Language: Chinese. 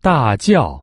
大叫